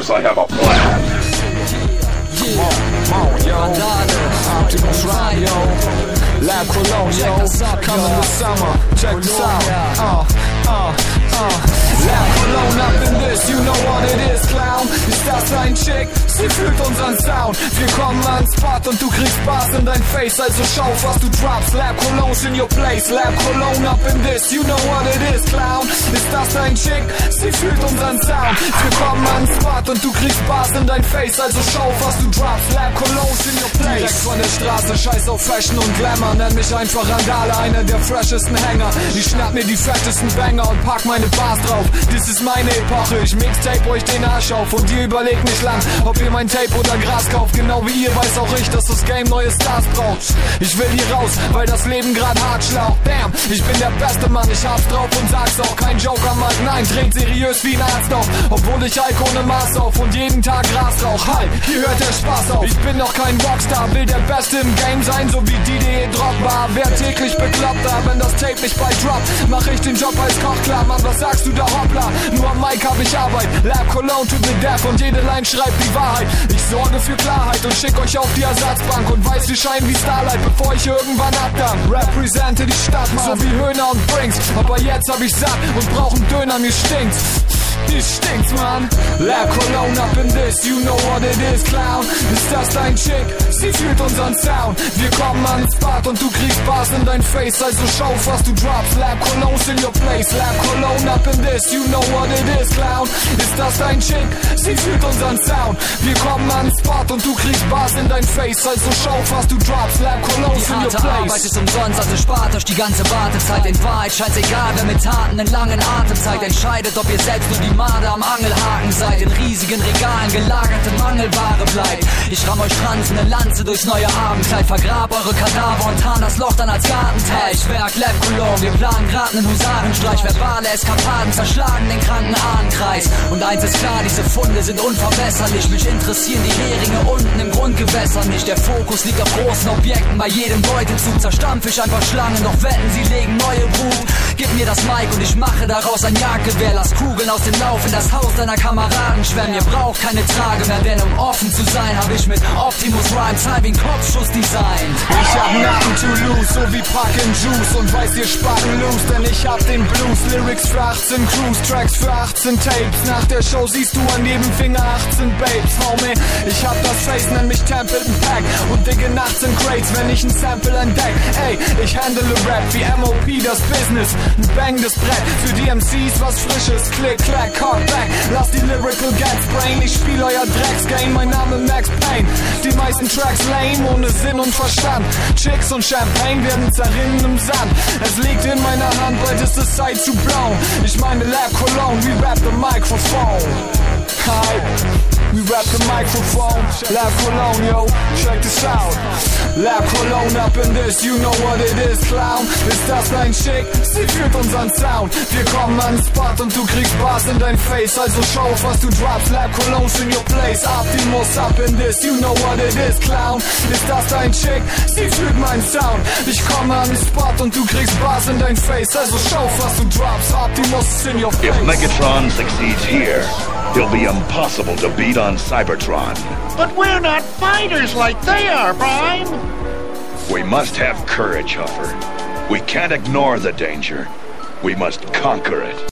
course I have a plan. Lab Cologne, up in this, you know what it is, Clown. Ist das ein Chick? Sie fühlt unseren Sound. Wir kommen ans Spot und du kriegst Spaß in dein Face. Also schau, was du. Lab Cologne's in your place. Lab Cologne up in this, you know what it is, Clown. Ist das dein Chick? Sie fühlt unseren Sound. Wir kommen ans Spot und du kriegst Spaß in dein Face. Also schau, was du droppst. Lab Cologne's in your place. Direkt von der Straße, scheiß auf Fashion und Glamour. Nenn mich einfach Randale, einer der freshesten Hänger. Ich schnapp mir die fettesten Banger und pack meine Bars drauf. Das ist meine Epoche. Ich mixtape euch den Arsch auf und ihr überlegt nicht lang, ob ihr mein Tape oder Gras kauft. Genau wie ihr weiß auch ich, dass das Game neue Stars braucht. Ich will hier raus, weil das Leben grad hart schlaucht. Damn, ich bin der beste Mann, ich hab's drauf und sag's auch. Kein Joker, Mann, nein, dreht seriös wie ein Arzt auf. Obwohl ich Alk ohne Maß auf und jeden Tag Gras rauch. Halt, hier hört der Spaß auf. Ich bin noch kein Rockstar, will der Beste im Game sein, so wie Didier Drogba. Wer täglich bekloppt, wenn das Tape nicht bald droppt, mach ich den Job als Koch klar. Mann, was sagst du da, hoppla? Nur am Mic hab ich Arbeit, Lab Cologne to the death und jede Line schreibt die Wahrheit. Ich sorge für Klarheit und schick euch auf die Ersatzbank und weiß, wir scheinen wie Starlight, bevor ich irgendwann abdank. Represente die Stadt, Mann. so wie Höhner und Brinks. Aber jetzt hab ich satt und brauch einen Döner, mir stinkt's. Mir stinkt's, Mann. Lab Cologne up in this, you know what it is, Clown. Ist das dein Chick? Sie fühlt unseren Sound. Wir kommen ans Spot und du kriegst Bars in dein Face, also schau, was du droppst. Lab Cologne's in your place. Lab Cologne up in this, you know what it is, Clown. Ist das dein Chick? Sie fühlt unseren Sound. Wir kommen ans Spot und du kriegst Bars in dein Face, also schau, was du Die in your harte Arbeit ist umsonst, also spart euch die ganze Wartezeit. In Wahrheit scheißegal, wer mit Taten einen langen Atem zeigt. Entscheidet, ob ihr selbst nur die Marder am Angelhaken seid. In riesigen Regalen gelagerte Mangelware bleibt. Ich ramm euch Franzen eine Lanze durchs neue Abendkleid. Vergrab eure Kadaver und tarn das Loch dann als Gartenteil. Ich werk Lab Cologne, wir planen grad nen Husarenstreich. Verbale Eskapaden zerschlagen den kranken Ahnenkreis. Und eins ist klar, diese Funde sind unverbesserlich. Mich interessieren die Heringe unten im Grundgewässer nicht. Der Fokus liegt auf großen Objekten. Bei jedem Beutezug zerstampf ich einfach Schlangen. Doch wetten, sie legen neue Brut. Gib mir das Mic und ich mache daraus ein Jagdgewehr. Lass Kugeln aus dem Lauf in das Haus deiner Kameraden schwemmen. Ihr braucht keine Trage mehr, denn um offen zu sein, habe ich mit Optimus Rhyme Zeit wie ein Kopfschuss designt. Hab nothing to lose, so wie and Juice und weiß ihr spacken los, denn ich hab den Blues. Lyrics für 18 Crews, Tracks für 18 Tapes. Nach der Show siehst du an jedem Finger 18 Babes, homie. Ich hab das Face, nenn mich Templeton Pack und digge nachts in Crates, wenn ich ein Sample entdeck. Ey, ich handle Rap wie MOP, das Business. Ein Bang das Brett, für die MCs was Frisches. Click, clack, cock back, lass die Lyrical Gags brain. Ich spiel euer Drecksgame, mein Name Max Payne. Die meisten Tracks lame, ohne Sinn und Verstand. Chicks und Champagne werden zerrinnen im Sand. Es liegt in meiner Hand, bald ist es Zeit zu blown. Ich meine Lab Cologne, we rap the microphone. Hi. We rap the microphone, Lab Cologne, yo, check this out. Lab Cologne up in this, you know what it is, Clown. Ist das dein Schick? Sie führt unseren Sound. Wir kommen ans Spot und du kriegst Bars in dein Face, also schau, auf, was du droppst. Lab Cologne's in your place, Optimus up in this, you know what it is, Clown. Ist das dein Chick? Sie fühlt meinen Sound. Ich komme ans Spot und du kriegst Bars in dein Face, also schau, was du droppst. Optimus in your If face. Megatron succeeds here, he'll be impossible to beat on Cybertron. But we're not fighters like they are, Prime. We must have courage, Huffer. We can't ignore the danger. We must conquer it.